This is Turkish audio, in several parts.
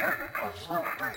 Huh?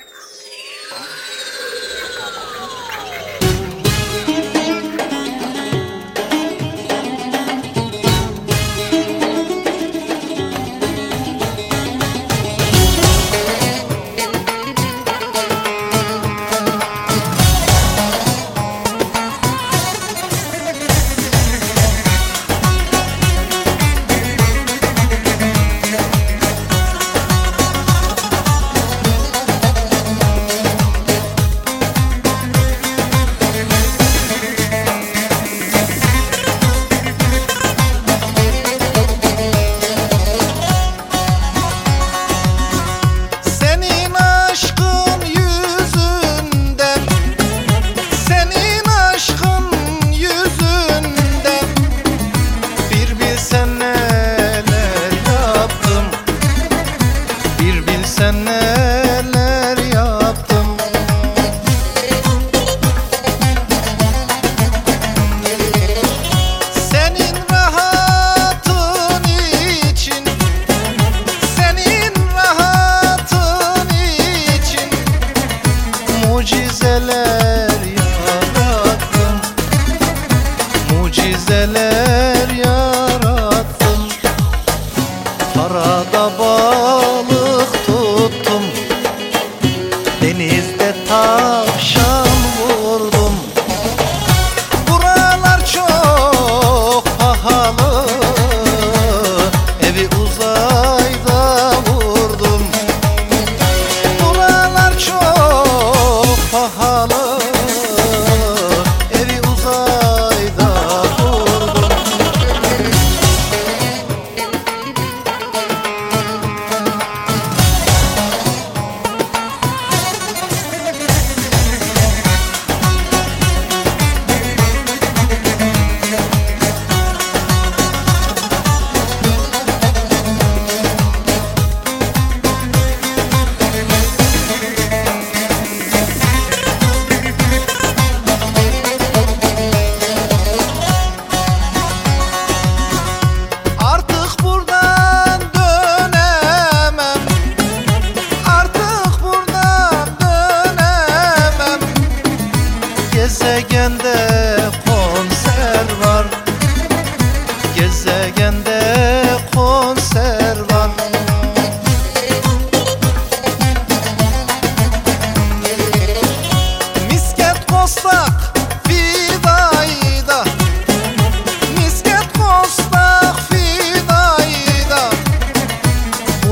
Mesele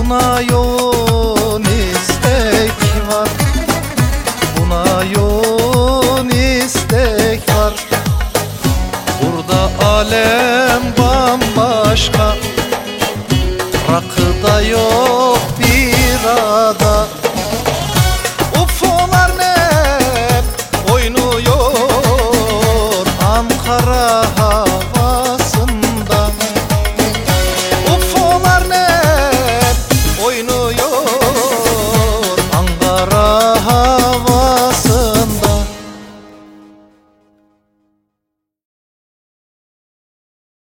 Buna yoğun istek var. Buna yoğun istek var. Burada alem bambaşka. Rakıda yok.